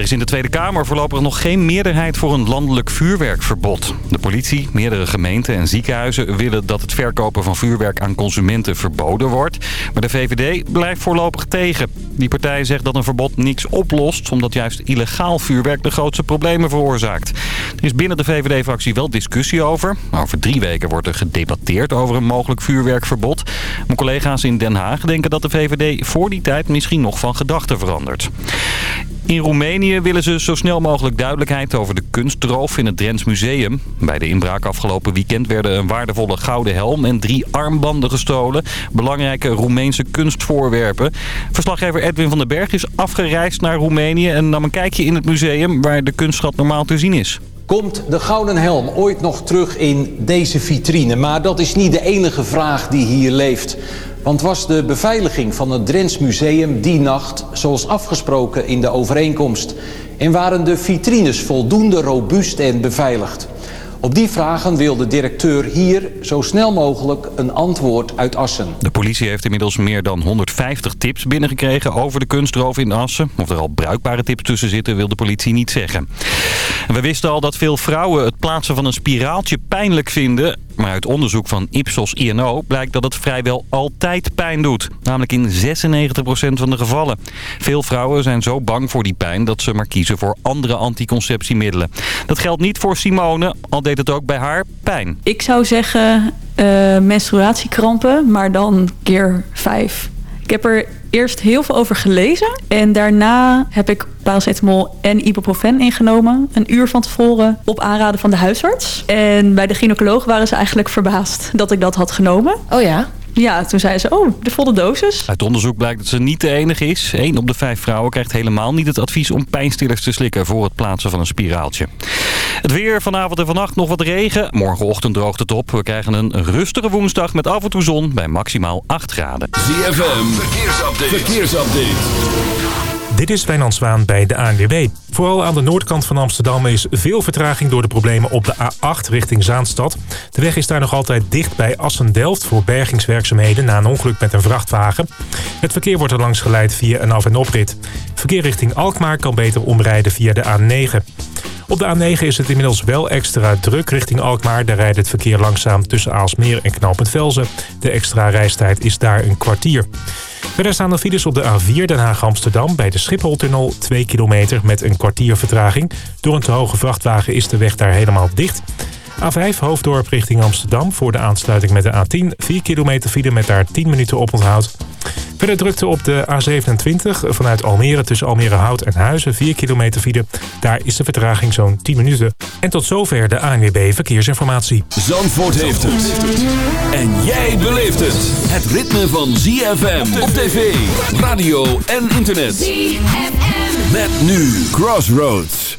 Er is in de Tweede Kamer voorlopig nog geen meerderheid voor een landelijk vuurwerkverbod. De politie, meerdere gemeenten en ziekenhuizen willen dat het verkopen van vuurwerk aan consumenten verboden wordt. Maar de VVD blijft voorlopig tegen. Die partij zegt dat een verbod niks oplost, omdat juist illegaal vuurwerk de grootste problemen veroorzaakt. Er is binnen de VVD-fractie wel discussie over. Over drie weken wordt er gedebatteerd over een mogelijk vuurwerkverbod. Mijn collega's in Den Haag denken dat de VVD voor die tijd misschien nog van gedachten verandert. In Roemenië willen ze zo snel mogelijk duidelijkheid over de kunstroof in het Drents Museum. Bij de inbraak afgelopen weekend werden een waardevolle gouden helm en drie armbanden gestolen. Belangrijke Roemeense kunstvoorwerpen. Verslaggever Edwin van den Berg is afgereisd naar Roemenië en nam een kijkje in het museum waar de kunstschat normaal te zien is. Komt de Gouden Helm ooit nog terug in deze vitrine? Maar dat is niet de enige vraag die hier leeft. Want was de beveiliging van het Drents Museum die nacht zoals afgesproken in de overeenkomst? En waren de vitrines voldoende robuust en beveiligd? Op die vragen wil de directeur hier zo snel mogelijk een antwoord uit Assen. De politie heeft inmiddels meer dan 150 tips binnengekregen over de kunstroof in Assen. Of er al bruikbare tips tussen zitten wil de politie niet zeggen. we wisten al dat veel vrouwen het plaatsen van een spiraaltje pijnlijk vinden. Maar uit onderzoek van Ipsos INO blijkt dat het vrijwel altijd pijn doet. Namelijk in 96% van de gevallen. Veel vrouwen zijn zo bang voor die pijn dat ze maar kiezen voor andere anticonceptiemiddelen. Dat geldt niet voor Simone, al deed het ook bij haar pijn. Ik zou zeggen uh, menstruatiekrampen, maar dan keer vijf. Ik heb er eerst heel veel over gelezen. En daarna heb ik paracetamol en ibuprofen ingenomen. Een uur van tevoren op aanraden van de huisarts. En bij de gynaecoloog waren ze eigenlijk verbaasd dat ik dat had genomen. Oh ja? Ja, toen zeiden ze, oh, de volle dosis. Uit onderzoek blijkt dat ze niet de enige is. Eén op de vijf vrouwen krijgt helemaal niet het advies om pijnstillers te slikken voor het plaatsen van een spiraaltje. Het weer vanavond en vannacht nog wat regen. Morgenochtend droogt het op. We krijgen een rustige woensdag met af en toe zon bij maximaal 8 graden. ZFM, verkeersupdate. verkeersupdate. Dit is Wijnand bij de ANWB. Vooral aan de noordkant van Amsterdam is veel vertraging door de problemen op de A8 richting Zaanstad. De weg is daar nog altijd dicht bij Assen-Delft voor bergingswerkzaamheden na een ongeluk met een vrachtwagen. Het verkeer wordt er langs geleid via een af- en oprit. Verkeer richting Alkmaar kan beter omrijden via de A9. Op de A9 is het inmiddels wel extra druk richting Alkmaar. Daar rijdt het verkeer langzaam tussen Aalsmeer en Knopend Velzen. De extra reistijd is daar een kwartier. Verder staan de files op de A4 Den Haag-Amsterdam bij de Schipholtunnel 2 kilometer met een kwartier vertraging. Door een te hoge vrachtwagen is de weg daar helemaal dicht. A5 Hoofddorp richting Amsterdam voor de aansluiting met de A10. 4 kilometer file met daar 10 minuten oponthoud. Verder drukte op de A27 vanuit Almere tussen Almere Hout en Huizen. 4 kilometer file. Daar is de vertraging zo'n 10 minuten. En tot zover de ANWB Verkeersinformatie. Zandvoort heeft het. En jij beleeft het. Het ritme van ZFM op tv, radio en internet. ZFM. Met nu Crossroads.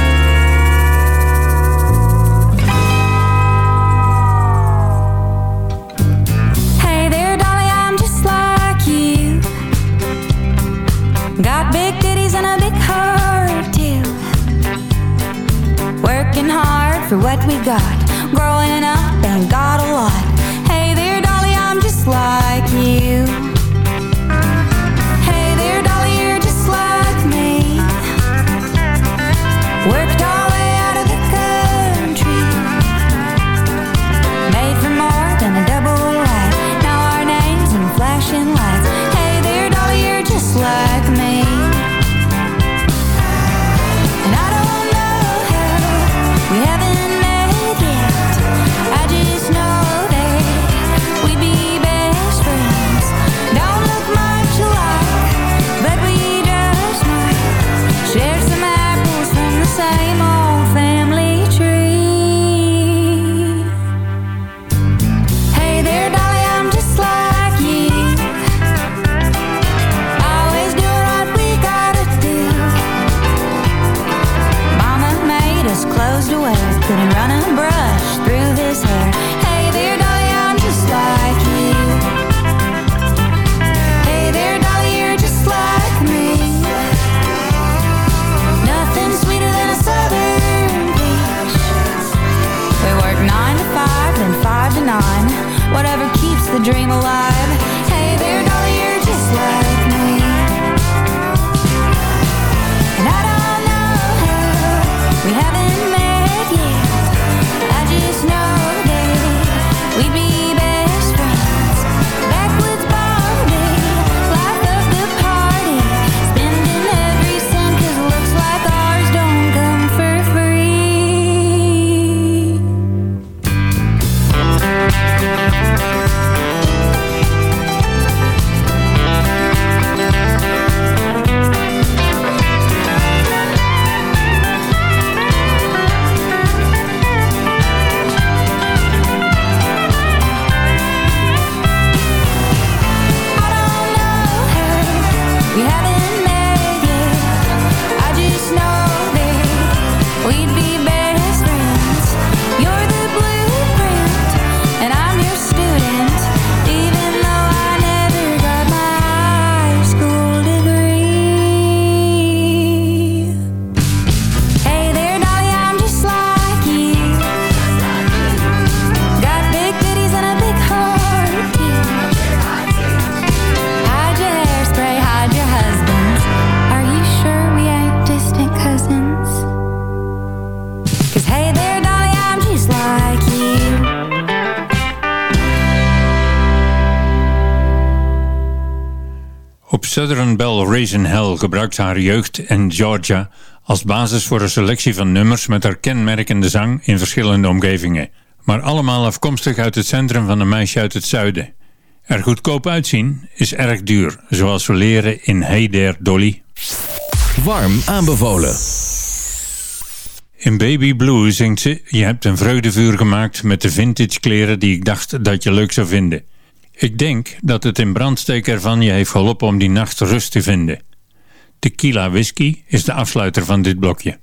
for what we got growing up and got a lot. Dream alive. Southern Belle Raisin Hell gebruikt haar jeugd en Georgia als basis voor een selectie van nummers met haar kenmerkende zang in verschillende omgevingen. Maar allemaal afkomstig uit het centrum van een meisje uit het zuiden. Er goedkoop uitzien is erg duur, zoals we leren in Hey There Dolly. Warm aanbevolen. In Baby Blue zingt ze... Je hebt een vreugdevuur gemaakt met de vintage kleren die ik dacht dat je leuk zou vinden. Ik denk dat het in brandsteek ervan je heeft geholpen om die nacht rust te vinden. Tequila Whisky is de afsluiter van dit blokje.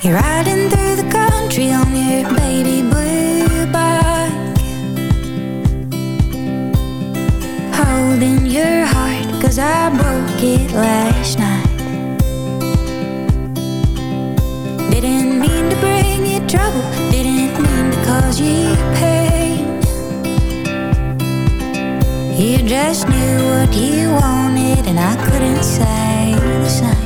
You're riding trouble. Didn't mean to cause you pain. You just knew what you wanted And I couldn't say the same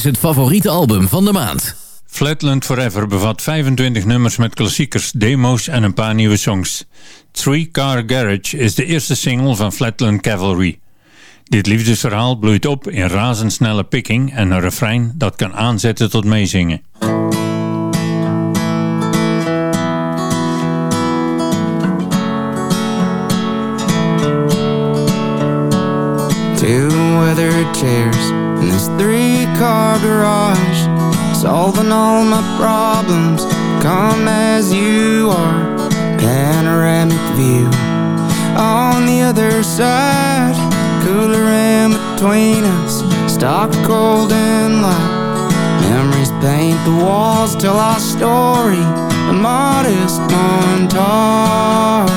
is het favoriete album van de maand. Flatland Forever bevat 25 nummers met klassiekers, demo's en een paar nieuwe songs. Three Car Garage is de eerste single van Flatland Cavalry. Dit liefdesverhaal bloeit op in razendsnelle picking en een refrein dat kan aanzetten tot meezingen. Weather in this three-car garage Solving all my problems. Come as you are Panoramic view. On the other side Cooler in between us. Stock cold and light. Memories paint the walls tell our story. A modest montage.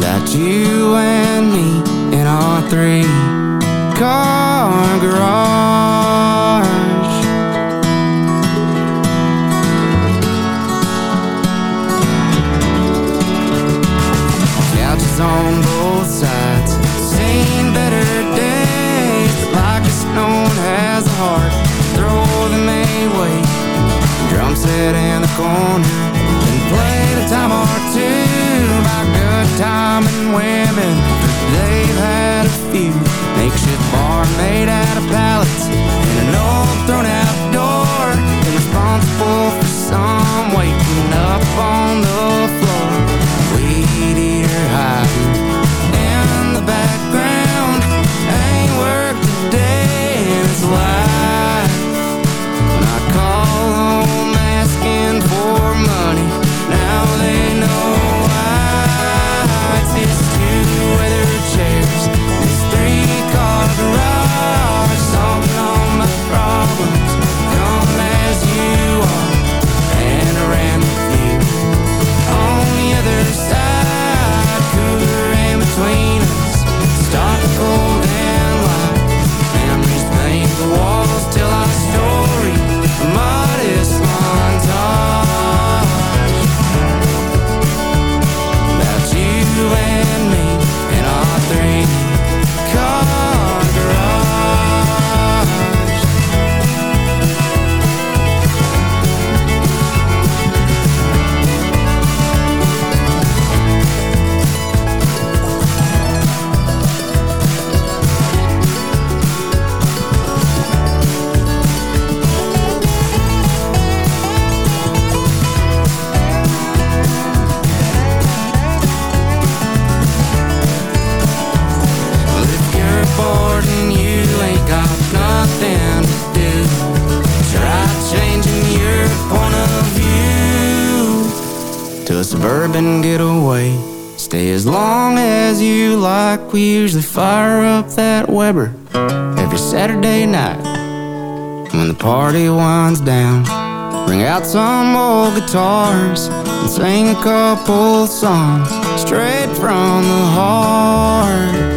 That you and me and our three car garage. Couches on both sides Seen better days. Like a stone has a heart Throw them away Drum set in the corner And play the time on We usually fire up that Weber every Saturday night. When the party winds down, bring out some old guitars and sing a couple songs straight from the heart.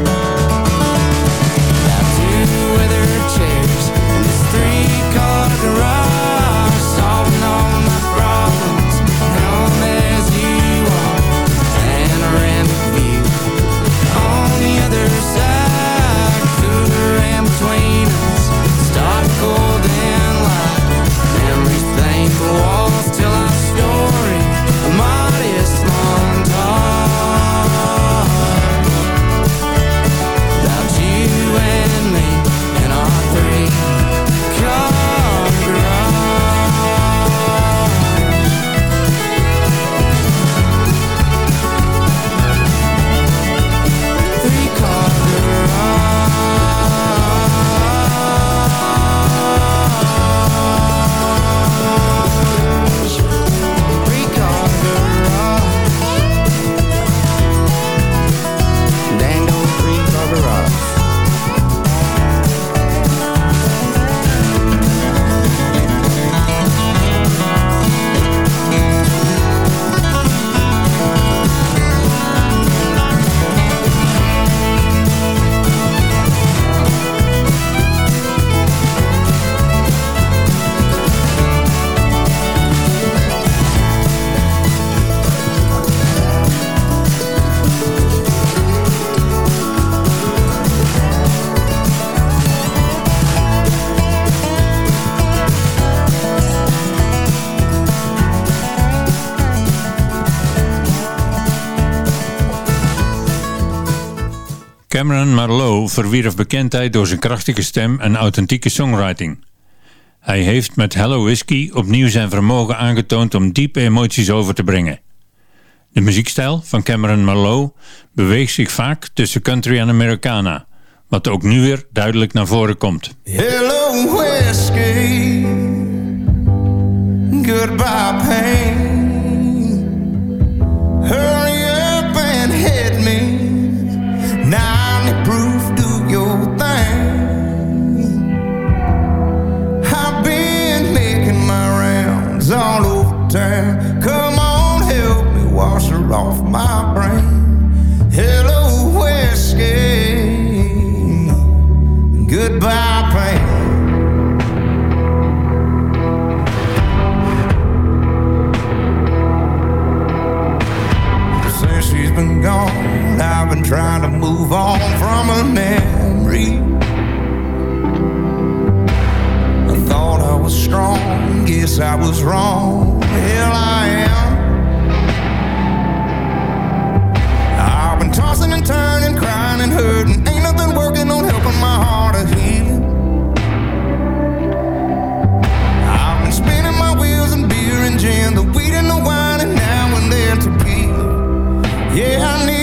Cameron Marlowe verwierf bekendheid door zijn krachtige stem en authentieke songwriting. Hij heeft met Hello Whiskey opnieuw zijn vermogen aangetoond om diepe emoties over te brengen. De muziekstijl van Cameron Marlowe beweegt zich vaak tussen country en Americana, wat ook nu weer duidelijk naar voren komt. Hello, whiskey. Goodbye, pain. Move on from her memory. I thought I was strong, guess I was wrong. Hell, I am. I've been tossing and turning, crying and hurting. Ain't nothing working on helping my heart to heal. I've been spinning my wheels in beer and gin, the weed and the wine, and now and then tequila. Yeah, I need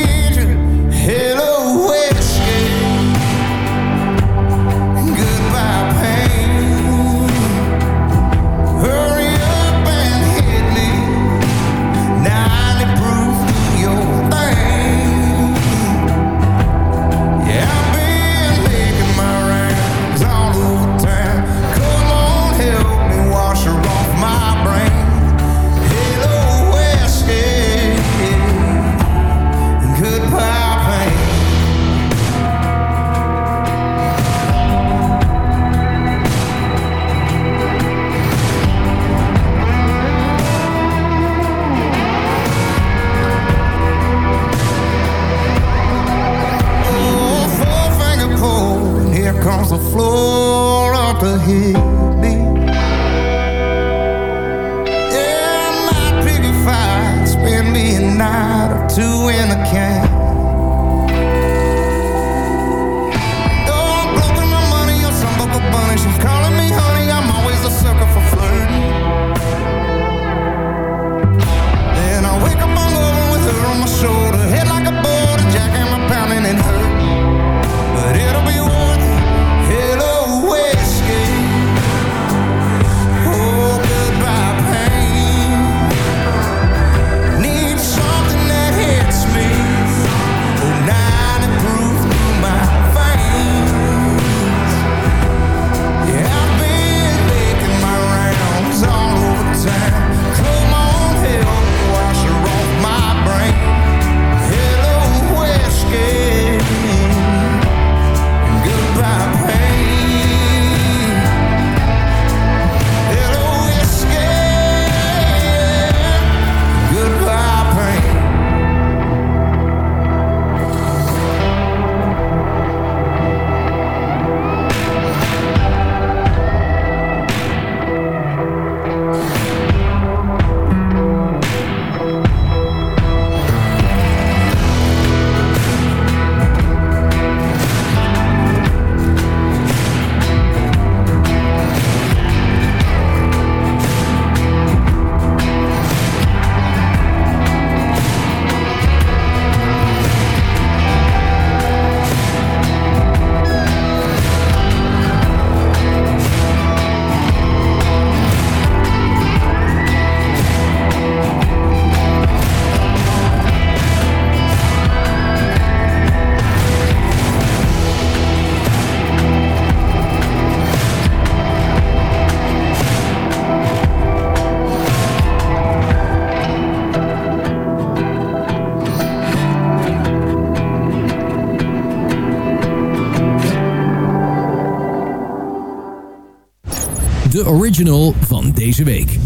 van deze week.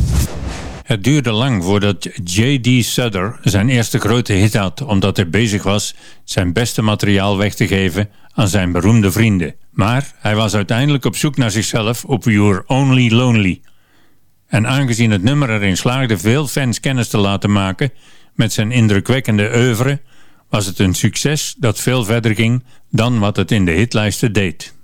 Het duurde lang voordat J.D. Sutter zijn eerste grote hit had, omdat hij bezig was zijn beste materiaal weg te geven aan zijn beroemde vrienden. Maar hij was uiteindelijk op zoek naar zichzelf op You're Only Lonely. En aangezien het nummer erin slaagde veel fans kennis te laten maken met zijn indrukwekkende oeuvre, was het een succes dat veel verder ging dan wat het in de hitlijsten deed.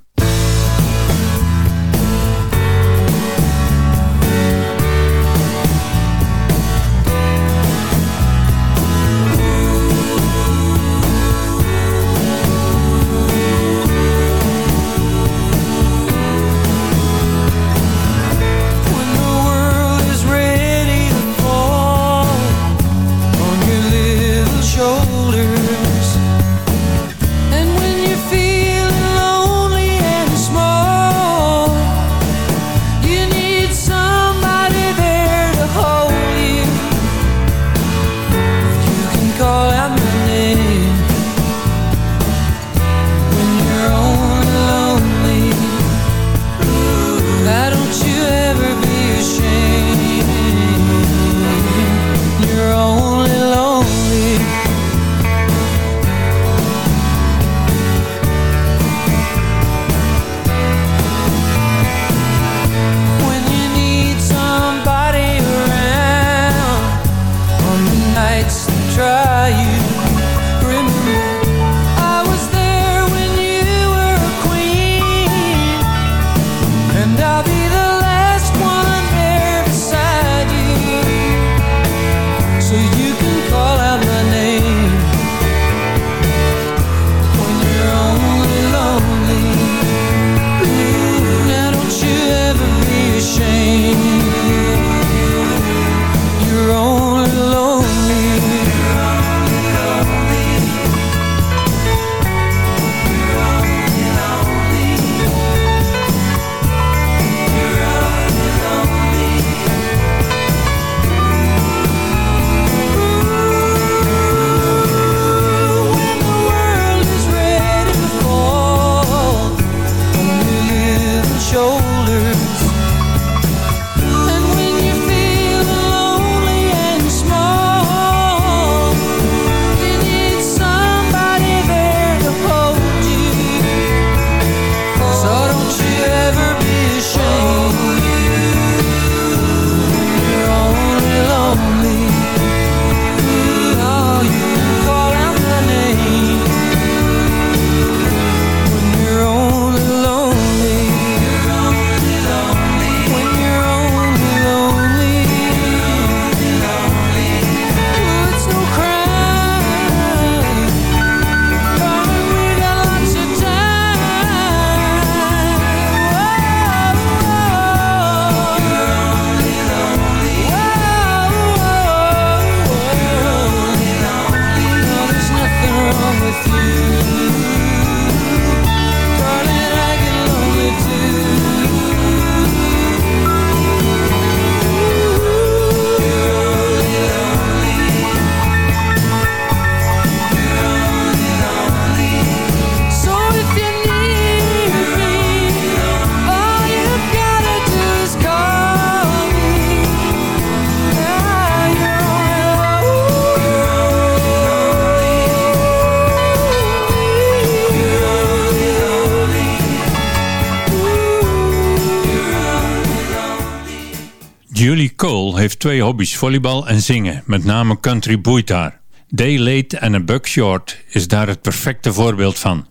Hobby's, volleybal en zingen, met name country boeit haar. Day Late en A Buck Short is daar het perfecte voorbeeld van.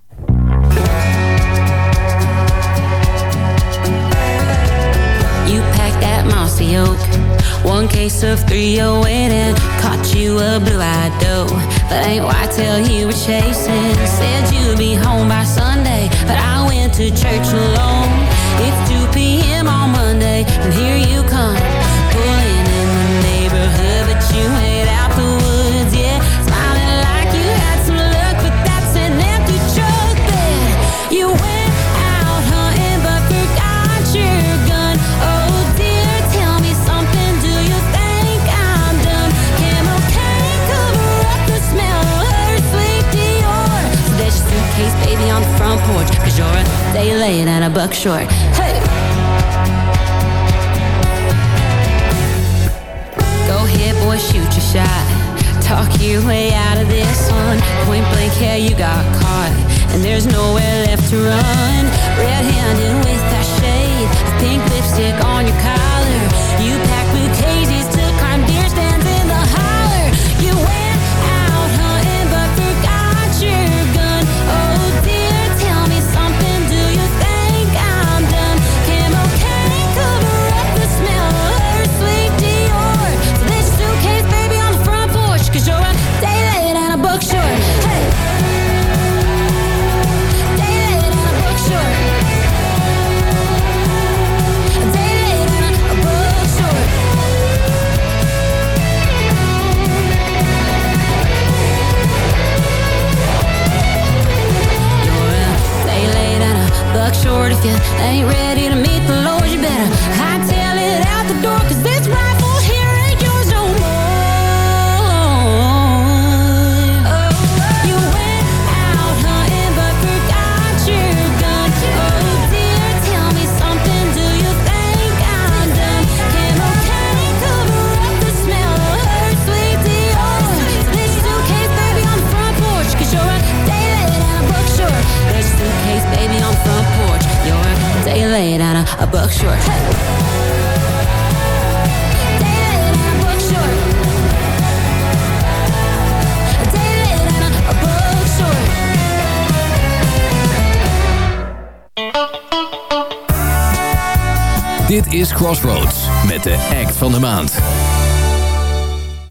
You packed that mossy oak. One case of three oh eight and caught you a blue-eyed doe. But ain't why tell you were chasing. Said you'd be home by Sunday, but I went to church alone. It's 2 p.m. on Monday, and here you come. buck short. Hey! Go ahead, boy, shoot your shot. Talk your way out of this one. Point blank, yeah, you got caught. And there's nowhere left to run. Red-handed with that shade. Pink lipstick on your collar. if you ain't ready to meet the Lord, you better hightail it out the door. Cause a buck short. Dit is Crossroads met de act van de maand.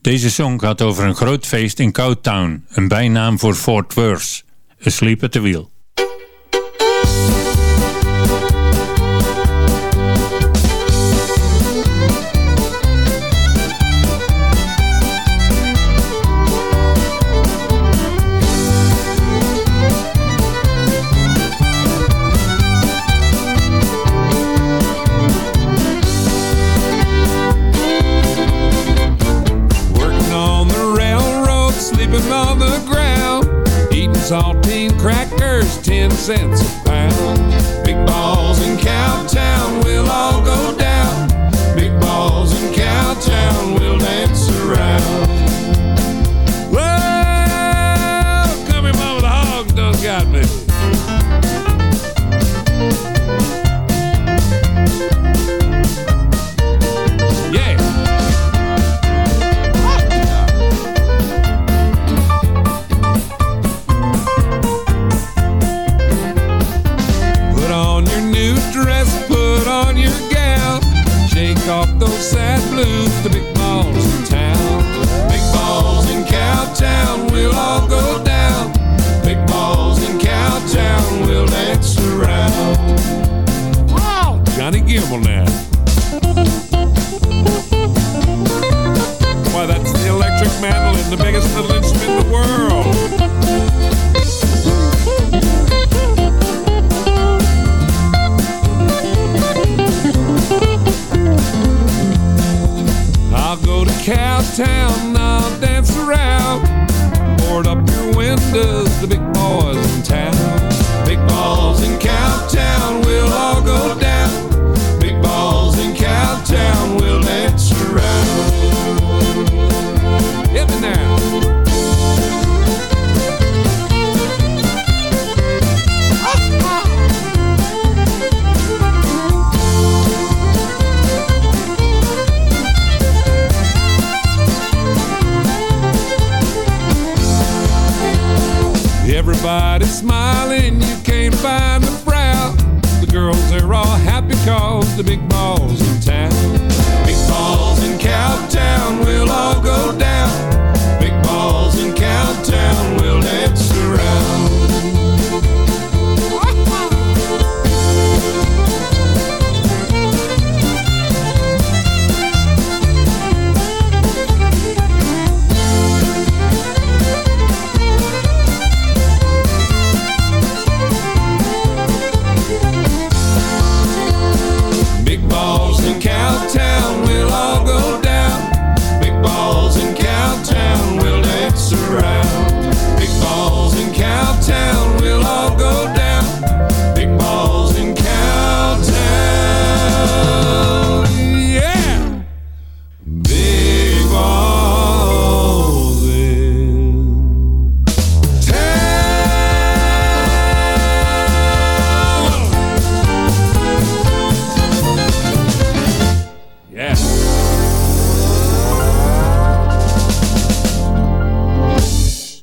Deze song gaat over een groot feest in Cowtown, een bijnaam voor Fort Worth. A Sleep at the Wheel. sense town, I'll dance around. Board up your windows, the big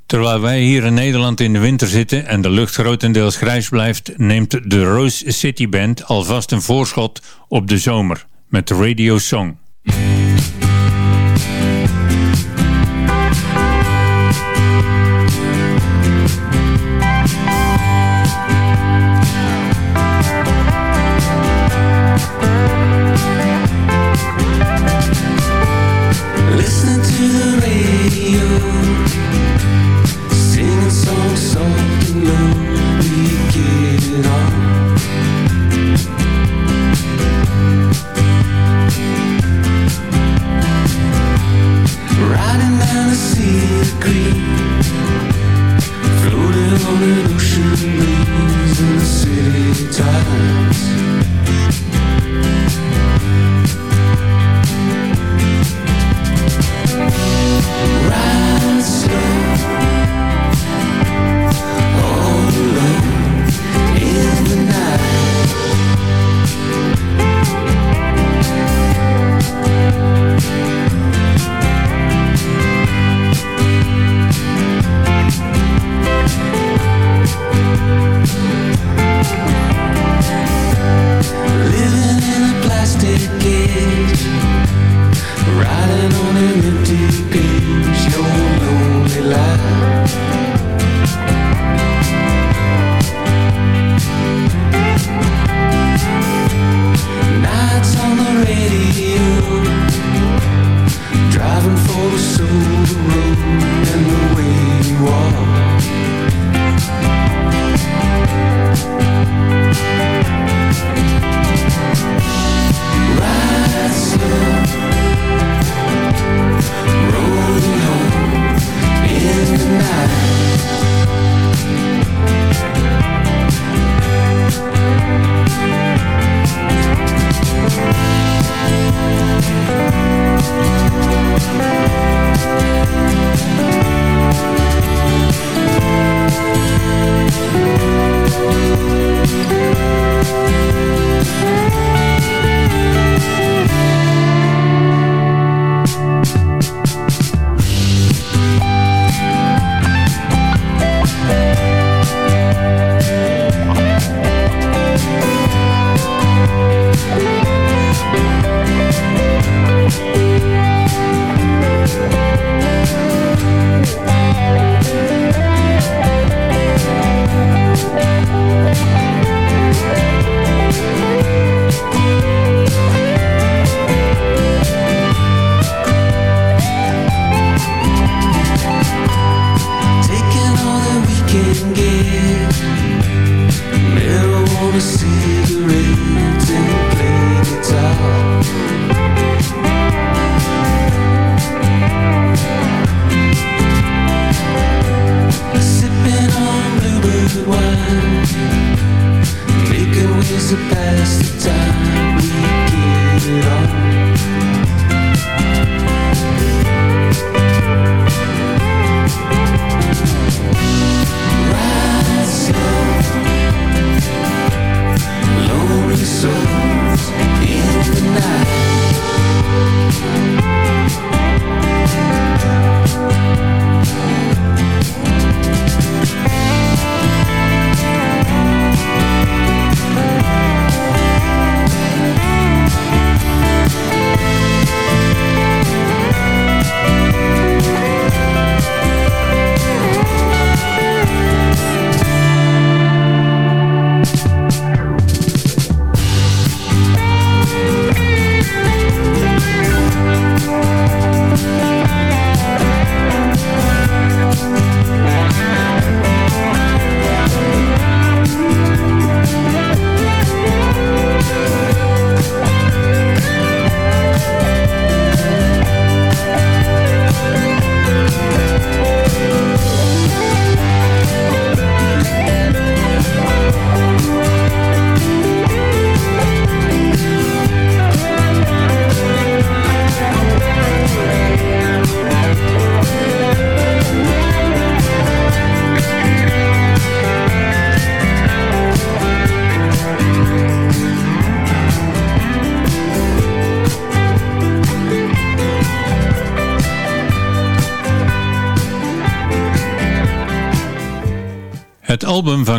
Terwijl wij hier in Nederland in de winter zitten en de lucht grotendeels grijs blijft, neemt de Rose City Band alvast een voorschot op de zomer met Radio Song.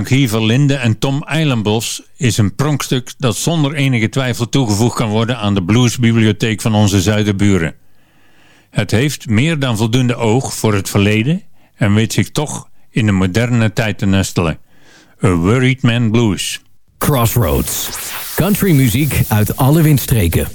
Guy Verlinde en Tom Eilenbos is een pronkstuk dat zonder enige twijfel toegevoegd kan worden aan de bluesbibliotheek van onze zuiderburen. Het heeft meer dan voldoende oog voor het verleden en weet zich toch in de moderne tijd te nestelen. A Worried Man Blues. Crossroads. Country muziek uit alle windstreken.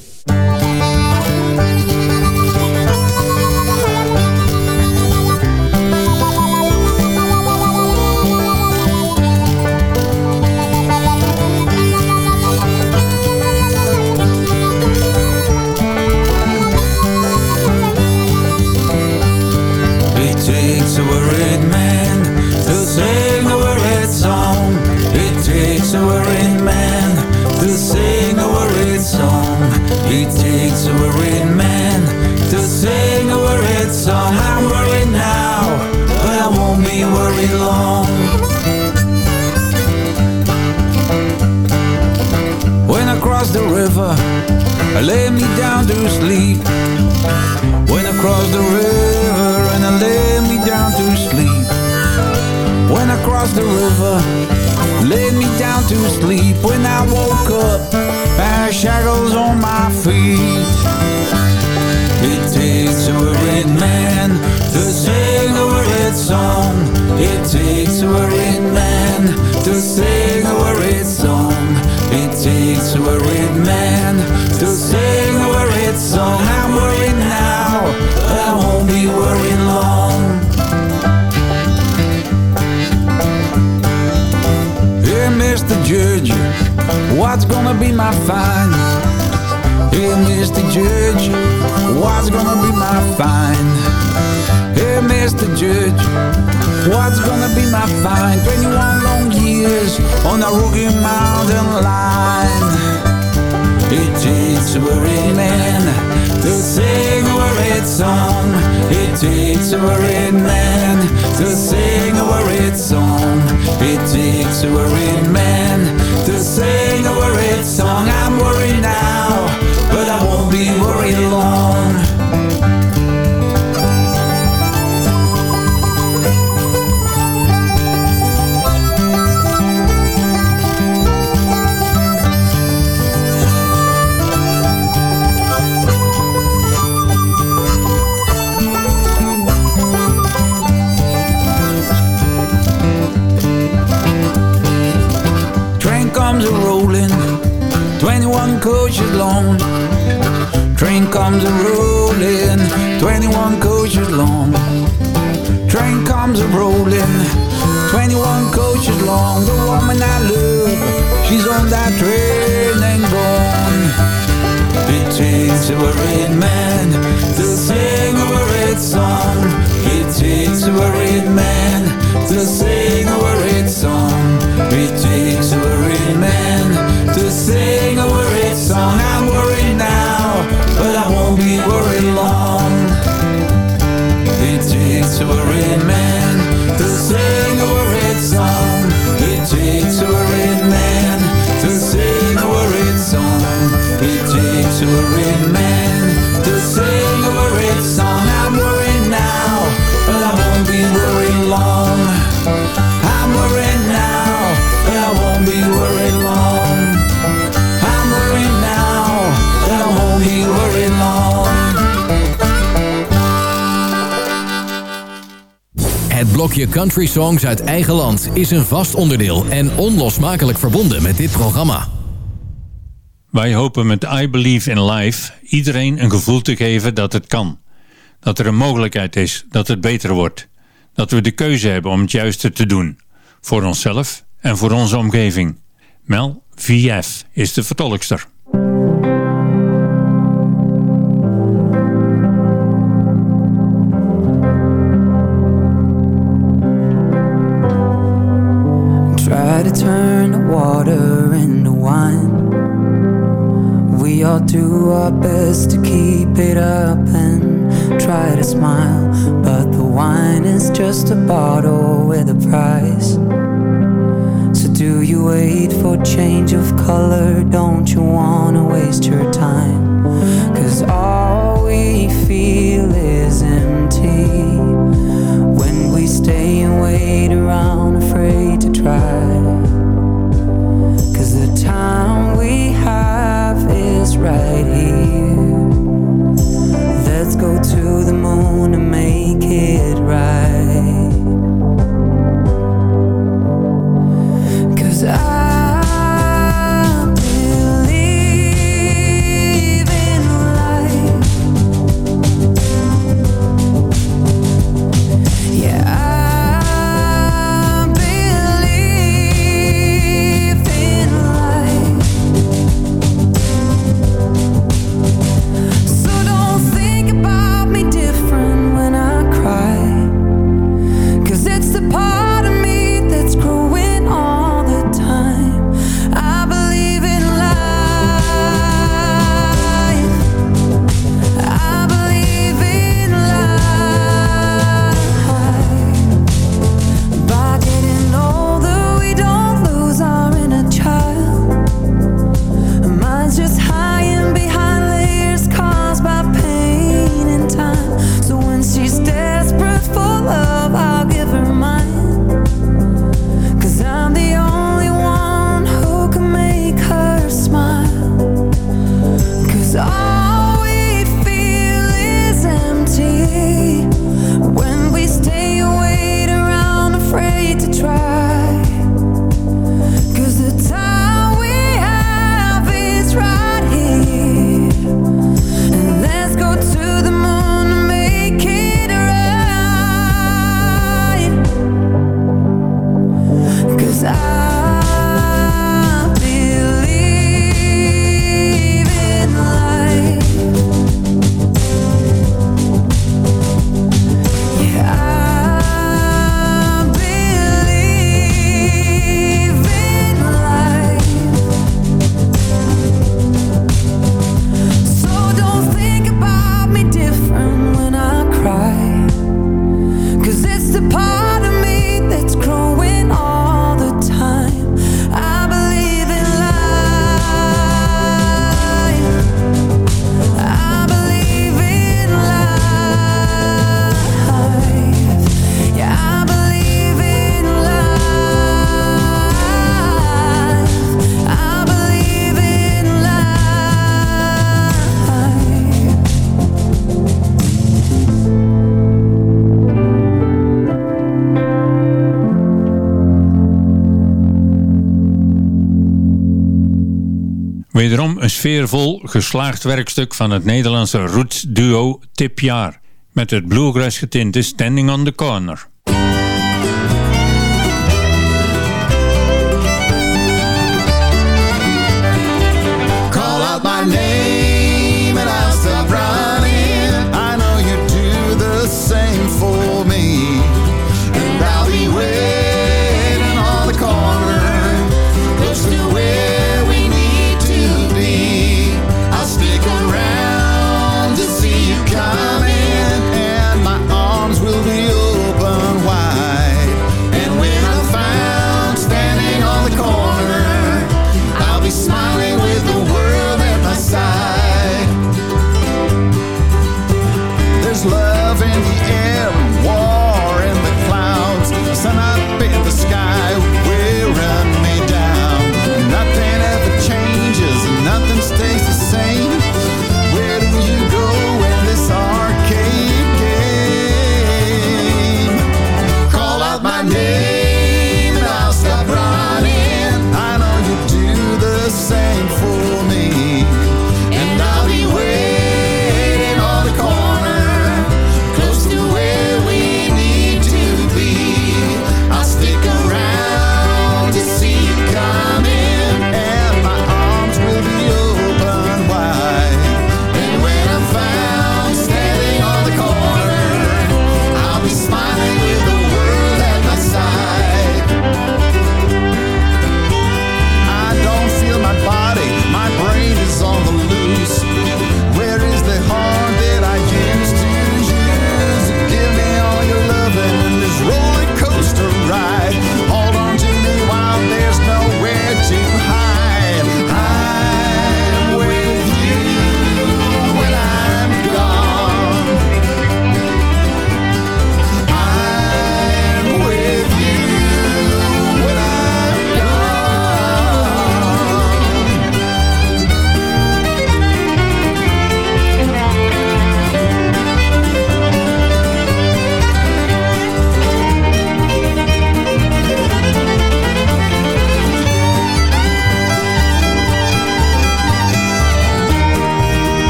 I lay me down to sleep. When I cross the river and I lay me down to sleep. When I cross the river, lay me down to sleep. When I woke up, I shackles on my feet. It takes a worried man to sing a worried song. It takes a worried man to sing a worried song. Takes a worried man to sing a worried song. I'm worried now, but I won't be worried long. Hey, Mr. Judge, what's gonna be my fine? Hey, Mr. Judge, what's gonna be my fine? Hey, Mr. Judge, what's gonna be my fine? 21 long years on the Rocky Mountain line. It takes a worried man to sing a worried song. It takes a worried man to sing a worried song. It takes a worried man to sing a worried song. I'm worried now, be worried long. Train comes a rolling, 21 coaches long. Comes a rolling, 21 coaches long. Train comes a rolling, 21 coaches long. The woman I love, she's on that train and gone. It takes a worried man to sing a worried song. It takes a worried man to sing a worried song. It takes a worried man to sing a worried song. I'm worried now, but I won't be worried long. It takes a worried man to sing a worried song. It takes a worried man to sing a worried song. It takes a worried man to sing a worried song. I'm worried blokje Country Songs uit eigen land is een vast onderdeel en onlosmakelijk verbonden met dit programma. Wij hopen met I Believe in Life iedereen een gevoel te geven dat het kan. Dat er een mogelijkheid is, dat het beter wordt. Dat we de keuze hebben om het juiste te doen. Voor onszelf en voor onze omgeving. Mel VF is de vertolkster. best to keep it up and try to smile. But the wine is just a bottle with a price. So, do you wait for change of color? Don't you wanna waste your time? Cause all we feel is empty when we stay and wait around, afraid to try. Cause the time we have just right here. Let's go to the moon and make it right. een sfeervol, geslaagd werkstuk van het Nederlandse roots duo Tipjaar met het bluegrass getinte Standing on the Corner.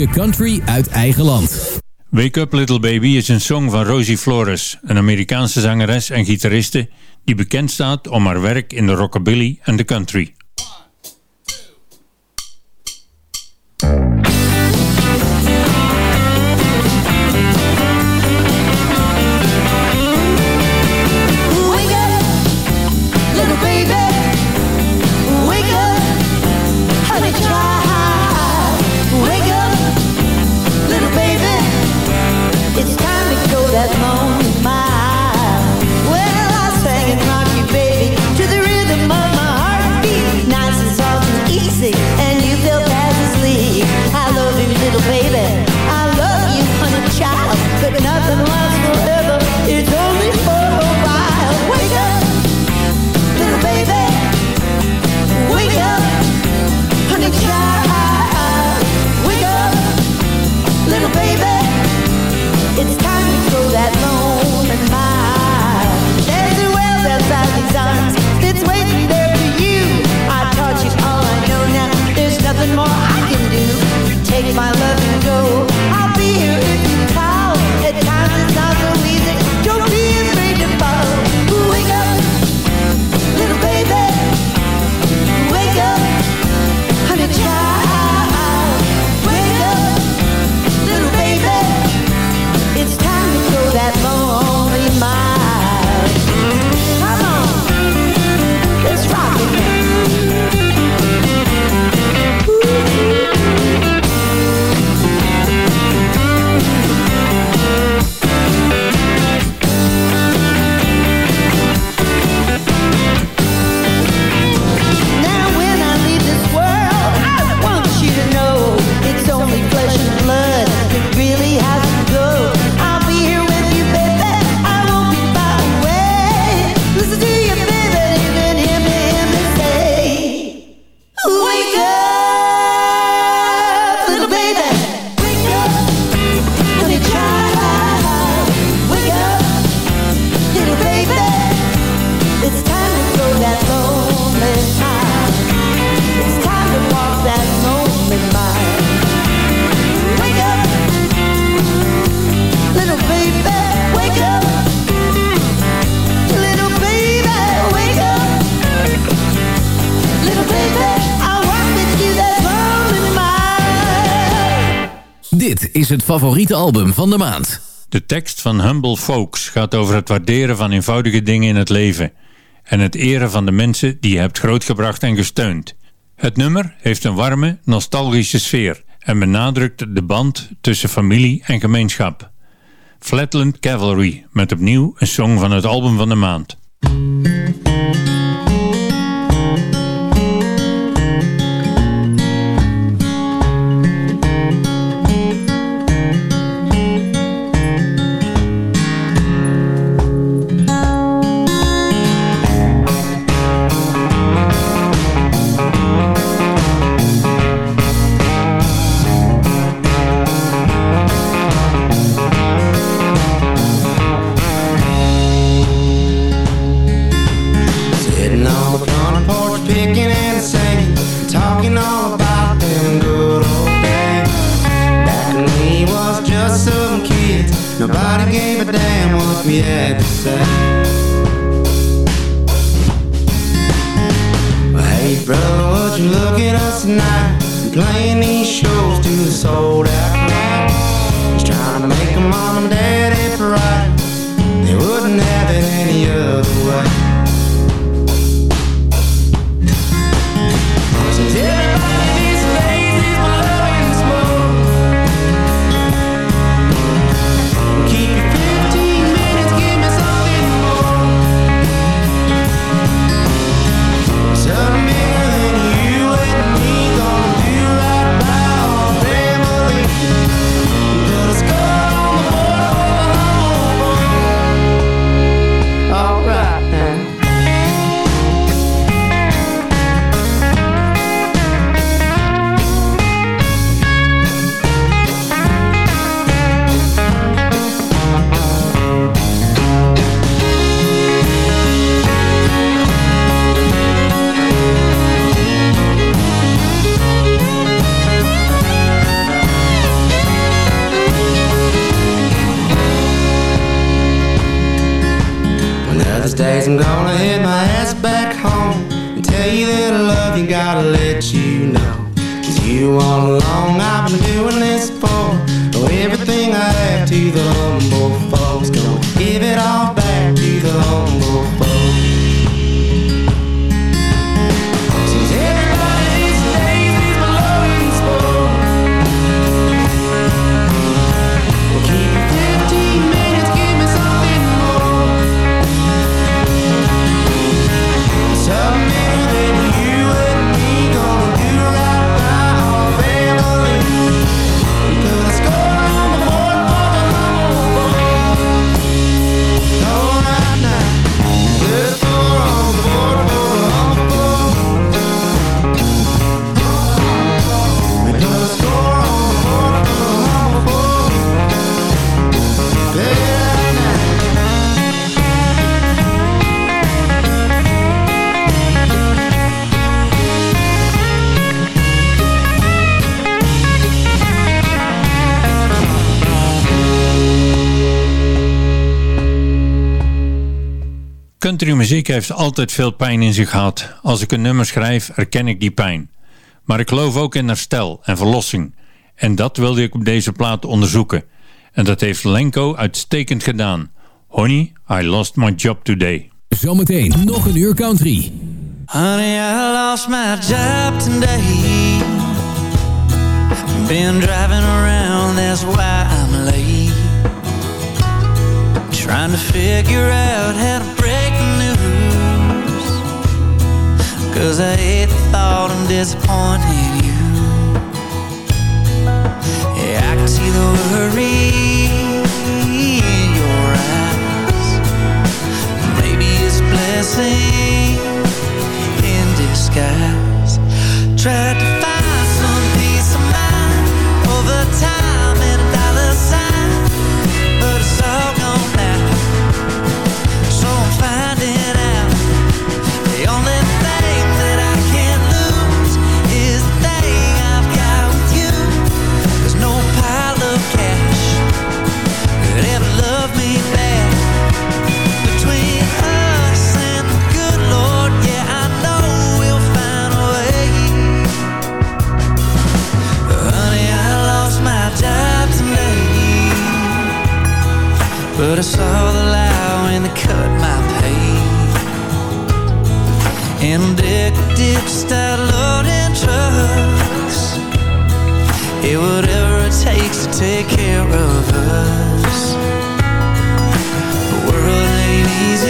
stukje country uit eigen land. Wake Up Little Baby is een song van Rosie Flores, een Amerikaanse zangeres en gitariste die bekend staat om haar werk in de rockabilly en de country. is het favoriete album van de maand. De tekst van Humble Folks gaat over het waarderen van eenvoudige dingen in het leven en het eren van de mensen die je hebt grootgebracht en gesteund. Het nummer heeft een warme, nostalgische sfeer en benadrukt de band tussen familie en gemeenschap. Flatland Cavalry met opnieuw een song van het album van de maand. Countrymuziek heeft altijd veel pijn in zich gehad. Als ik een nummer schrijf, herken ik die pijn. Maar ik geloof ook in herstel en verlossing. En dat wilde ik op deze plaat onderzoeken. En dat heeft Lenko uitstekend gedaan. Honey, I lost my job today. Zometeen nog een uur country. Honey, I lost my job today. Been driving around, that's why I'm late. Trying to figure out how to Cause I hate the thought I'm disappointing you. Yeah, I can see the worry in your eyes. Maybe it's a blessing in disguise. Tried to find some peace of mind over time I saw the lie when they cut my pay. And addicted to start loading trucks. Yeah, whatever it takes to take care of us. The world ain't easy,